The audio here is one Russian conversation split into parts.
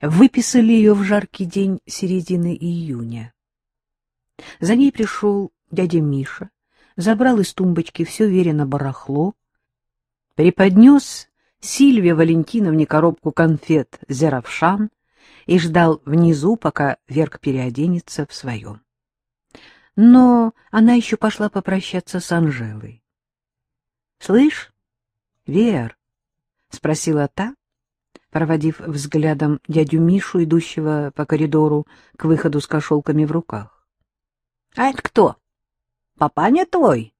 Выписали ее в жаркий день середины июня. За ней пришел дядя Миша, забрал из тумбочки все верено барахло, преподнес Сильве Валентиновне коробку конфет «Зеравшан» и ждал внизу, пока Верк переоденется в своем. Но она еще пошла попрощаться с Анжелой. — Слышь, Вер, — спросила та, проводив взглядом дядю Мишу, идущего по коридору к выходу с кошелками в руках. — А это кто? Папаня твой?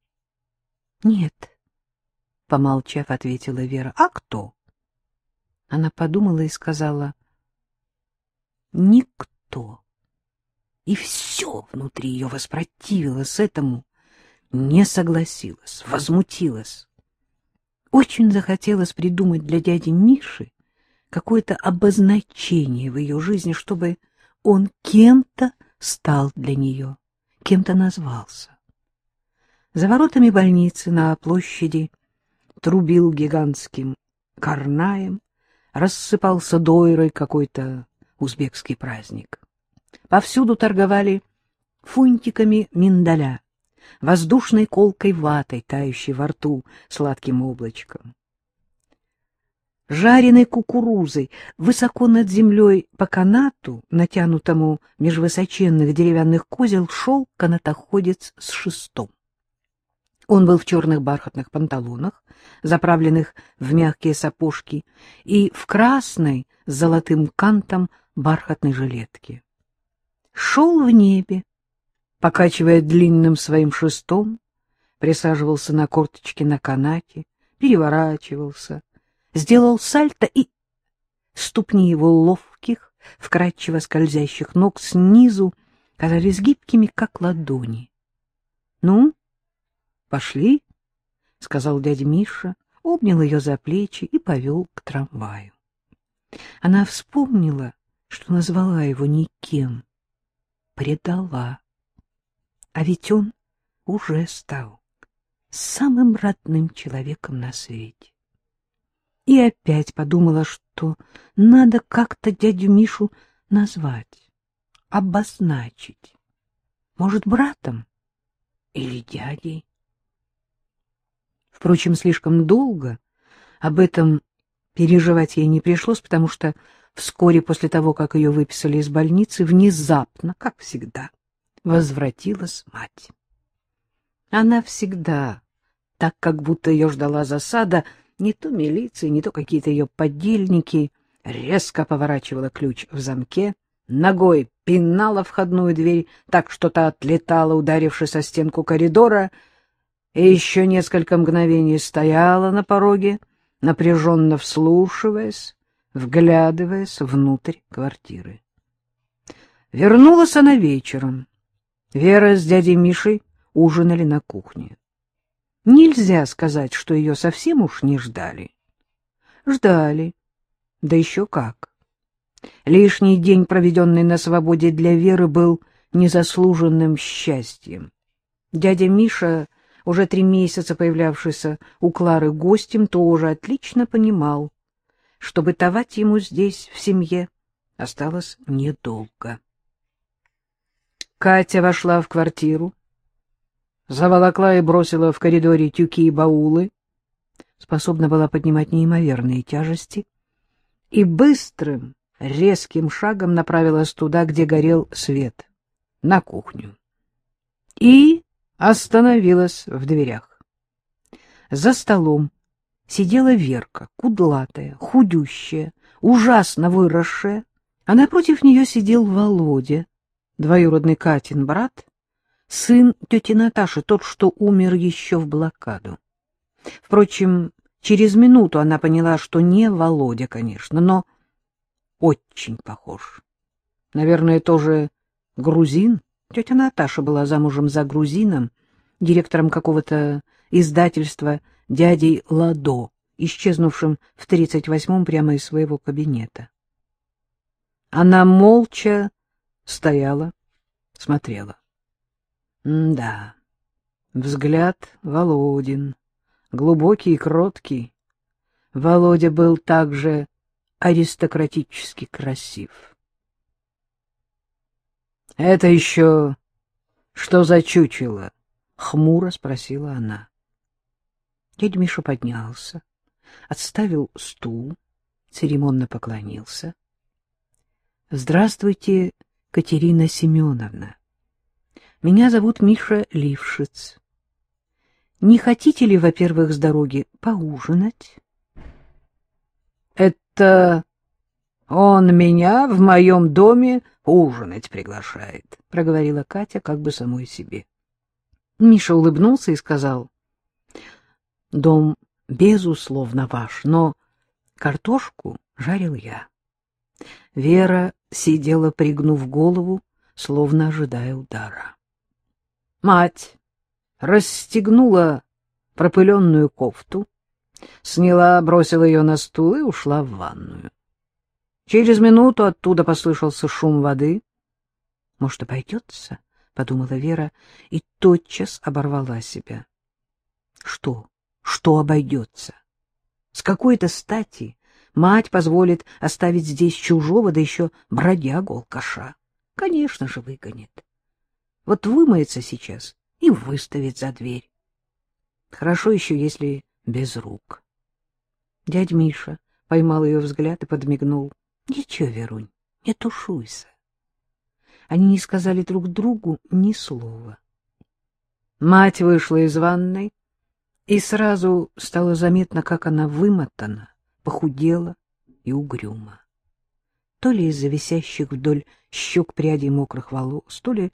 — Нет, — помолчав, ответила Вера. — А кто? Она подумала и сказала. — Никто. И все внутри ее воспротивилось этому, не согласилась, возмутилась. Очень захотелось придумать для дяди Миши какое-то обозначение в ее жизни, чтобы он кем-то стал для нее, кем-то назвался. За воротами больницы на площади трубил гигантским карнаем, рассыпался дойрой какой-то узбекский праздник. Повсюду торговали фунтиками миндаля, воздушной колкой ватой, тающей во рту сладким облачком. Жареной кукурузой высоко над землей по канату, натянутому меж высоченных деревянных козел, шел канатоходец с шестом. Он был в черных бархатных панталонах, заправленных в мягкие сапожки, и в красной с золотым кантом бархатной жилетке шел в небе, покачивая длинным своим шестом, присаживался на корточке на канате, переворачивался, сделал сальто и... Ступни его ловких, вкрадчиво скользящих ног снизу казались гибкими, как ладони. — Ну, пошли, — сказал дядя Миша, обнял ее за плечи и повел к трамваю. Она вспомнила, что назвала его никем, предала. А ведь он уже стал самым родным человеком на свете. И опять подумала, что надо как-то дядю Мишу назвать, обозначить. Может, братом или дядей? Впрочем, слишком долго об этом переживать ей не пришлось, потому что Вскоре после того, как ее выписали из больницы, внезапно, как всегда, возвратилась мать. Она всегда, так как будто ее ждала засада, не то милиция, не то какие-то ее подельники, резко поворачивала ключ в замке, ногой пинала входную дверь, так что та отлетала, ударившись о стенку коридора, и еще несколько мгновений стояла на пороге, напряженно вслушиваясь, вглядываясь внутрь квартиры. Вернулась она вечером. Вера с дядей Мишей ужинали на кухне. Нельзя сказать, что ее совсем уж не ждали. Ждали. Да еще как. Лишний день, проведенный на свободе для Веры, был незаслуженным счастьем. Дядя Миша, уже три месяца появлявшийся у Клары гостем, тоже отлично понимал, что бытовать ему здесь, в семье, осталось недолго. Катя вошла в квартиру, заволокла и бросила в коридоре тюки и баулы, способна была поднимать неимоверные тяжести, и быстрым, резким шагом направилась туда, где горел свет, на кухню. И остановилась в дверях. За столом сидела Верка, кудлатая, худющая, ужасно выросшая, а напротив нее сидел Володя, двоюродный Катин брат, сын тети Наташи, тот, что умер еще в блокаду. Впрочем, через минуту она поняла, что не Володя, конечно, но очень похож. Наверное, тоже грузин. Тетя Наташа была замужем за грузином, директором какого-то издательства дядей Ладо, исчезнувшим в тридцать восьмом прямо из своего кабинета. Она молча стояла, смотрела. Да, взгляд Володин, глубокий и кроткий. Володя был также аристократически красив. — Это еще что за чучело? — хмуро спросила она. Дядя Миша поднялся, отставил стул, церемонно поклонился. — Здравствуйте, Катерина Семеновна. Меня зовут Миша Лившиц. Не хотите ли, во-первых, с дороги поужинать? — Это он меня в моем доме ужинать приглашает, — проговорила Катя как бы самой себе. Миша улыбнулся и сказал, — Дом, безусловно, ваш, но картошку жарил я. Вера сидела, пригнув голову, словно ожидая удара. Мать расстегнула пропыленную кофту, сняла, бросила ее на стул и ушла в ванную. Через минуту оттуда послышался шум воды. — Может, обойдется? — подумала Вера и тотчас оборвала себя. — Что? Что обойдется? С какой-то стати мать позволит оставить здесь чужого, да еще бродягу-алкаша? Конечно же, выгонит. Вот вымоется сейчас и выставит за дверь. Хорошо еще, если без рук. Дядь Миша поймал ее взгляд и подмигнул. — Ничего, Верунь, не тушуйся. Они не сказали друг другу ни слова. Мать вышла из ванной, и сразу стало заметно, как она вымотана, похудела и угрюма. То ли из-за висящих вдоль щек прядей мокрых волос, то ли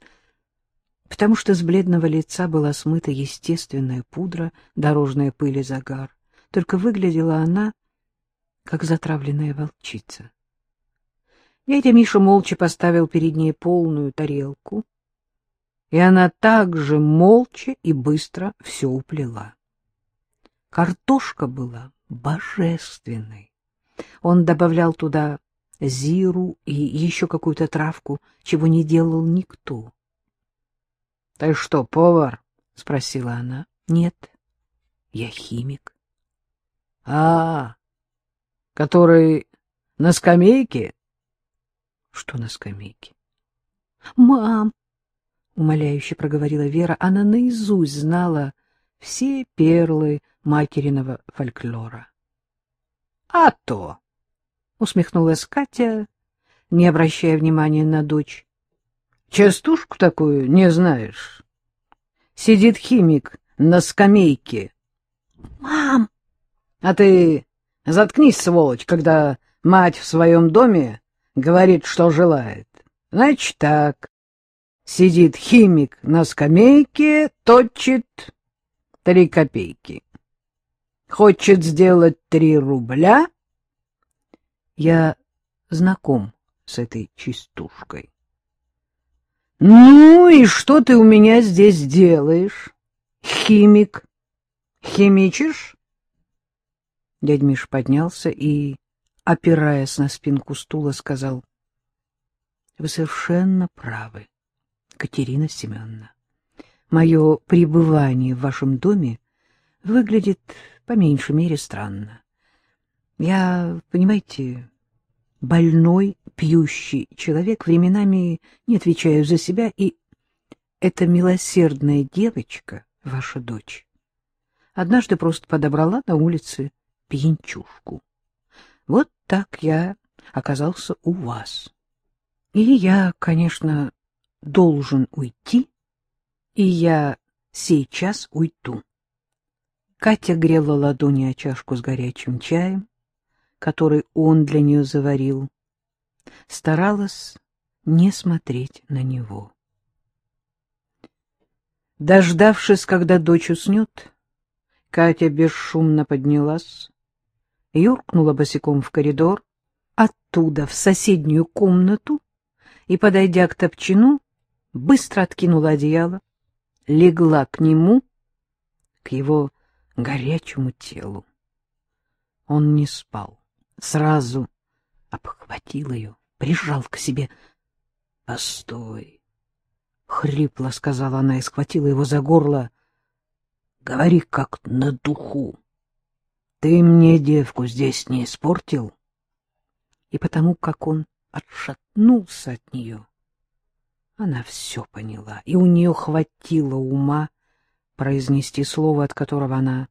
потому что с бледного лица была смыта естественная пудра, дорожная пыль и загар. Только выглядела она, как затравленная волчица. Дядя Миша молча поставил перед ней полную тарелку, и она также молча и быстро все уплела. Картошка была божественной. Он добавлял туда зиру и еще какую-то травку, чего не делал никто. — Ты что, повар? — спросила она. — Нет, я химик. — А, который на скамейке? — Что на скамейке? — Мам! — умоляюще проговорила Вера. Она наизусть знала все перлы материного фольклора. — А то! — усмехнулась Катя, не обращая внимания на дочь. — Частушку такую не знаешь? Сидит химик на скамейке. — Мам! — А ты заткнись, сволочь, когда мать в своем доме говорит, что желает. Значит так. Сидит химик на скамейке, точит три копейки. Хочет сделать три рубля. Я знаком с этой чистушкой. Ну и что ты у меня здесь делаешь? Химик. Химичишь? Дядь Миш поднялся и, опираясь на спинку стула, сказал, — Вы совершенно правы, Катерина Семеновна. Мое пребывание в вашем доме выглядит по меньшей мере странно. Я, понимаете, больной, пьющий человек, временами не отвечаю за себя, и эта милосердная девочка, ваша дочь, однажды просто подобрала на улице пьянчушку. Вот так я оказался у вас. И я, конечно, должен уйти, и я сейчас уйду. Катя грела ладони о чашку с горячим чаем, который он для нее заварил, старалась не смотреть на него. Дождавшись, когда дочь уснет, Катя бесшумно поднялась, юркнула босиком в коридор, оттуда в соседнюю комнату и, подойдя к топчину, быстро откинула одеяло, легла к нему, к его горячему телу. Он не спал, сразу обхватил ее, прижал к себе. — Постой! — хрипло сказала она и схватила его за горло. — Говори как на духу. Ты мне девку здесь не испортил? и потому, как он отшатнулся от нее, она все поняла, и у нее хватило ума произнести слово, от которого она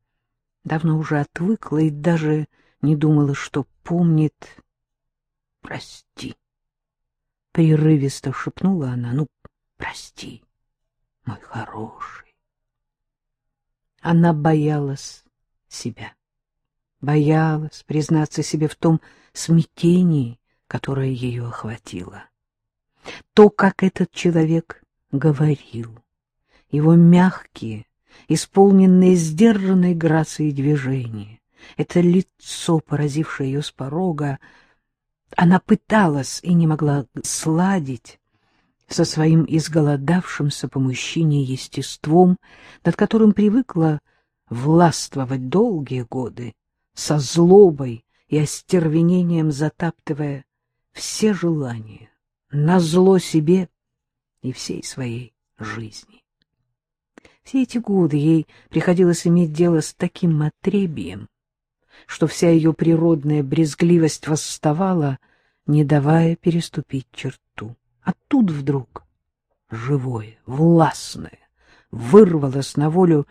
давно уже отвыкла и даже не думала, что помнит «прости». Прерывисто шепнула она, «ну, прости, мой хороший». Она боялась себя, боялась признаться себе в том смятении, которое ее охватило. То, как этот человек говорил, его мягкие, исполненные сдержанной грацией движения, это лицо, поразившее ее с порога, она пыталась и не могла сладить со своим изголодавшимся по мужчине естеством, над которым привыкла властвовать долгие годы, со злобой и остервенением затаптывая все желания, назло себе и всей своей жизни. Все эти годы ей приходилось иметь дело с таким отребием, что вся ее природная брезгливость восставала, не давая переступить черту. А тут вдруг живое, властное, вырвалось на волю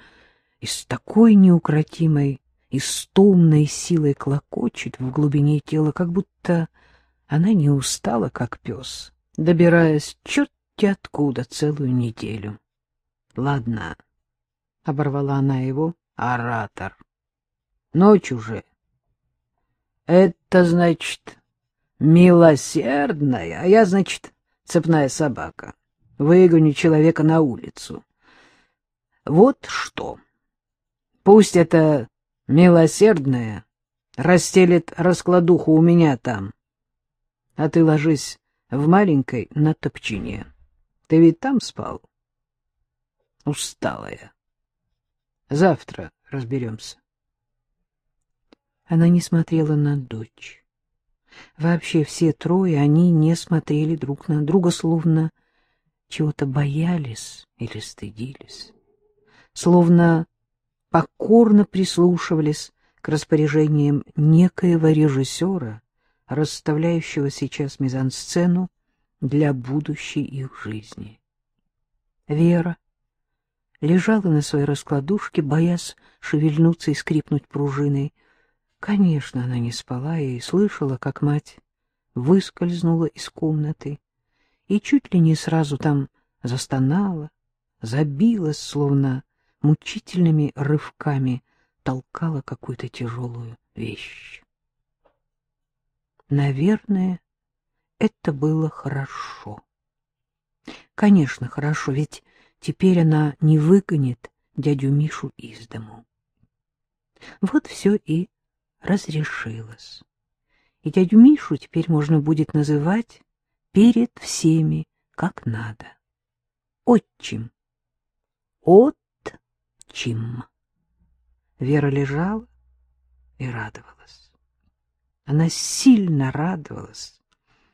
и с такой неукротимой и стомной силой клокочет в глубине тела, как будто она не устала, как пес, добираясь черти откуда целую неделю. — Ладно, — оборвала она его, — оратор. Ночь уже. Это, значит, милосердная, а я, значит, цепная собака. Выгоню человека на улицу. Вот что. Пусть это милосердная расстелит раскладуху у меня там, а ты ложись в маленькой на топчине. Ты ведь там спал? Усталая. Завтра разберемся. Она не смотрела на дочь. Вообще все трое, они не смотрели друг на друга, словно чего-то боялись или стыдились, словно покорно прислушивались к распоряжениям некоего режиссера, расставляющего сейчас мизансцену для будущей их жизни. Вера лежала на своей раскладушке, боясь шевельнуться и скрипнуть пружиной, Конечно, она не спала и слышала, как мать выскользнула из комнаты и чуть ли не сразу там застонала, забилась, словно мучительными рывками толкала какую-то тяжелую вещь. Наверное, это было хорошо. Конечно, хорошо, ведь теперь она не выгонит дядю Мишу из дому. Вот все и разрешилось. И дядю Мишу теперь можно будет называть перед всеми как надо. Отчим. Отчим. Вера лежала и радовалась. Она сильно радовалась,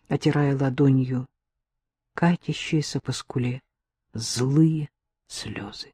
отирая ладонью катящиеся по скуле злые слезы.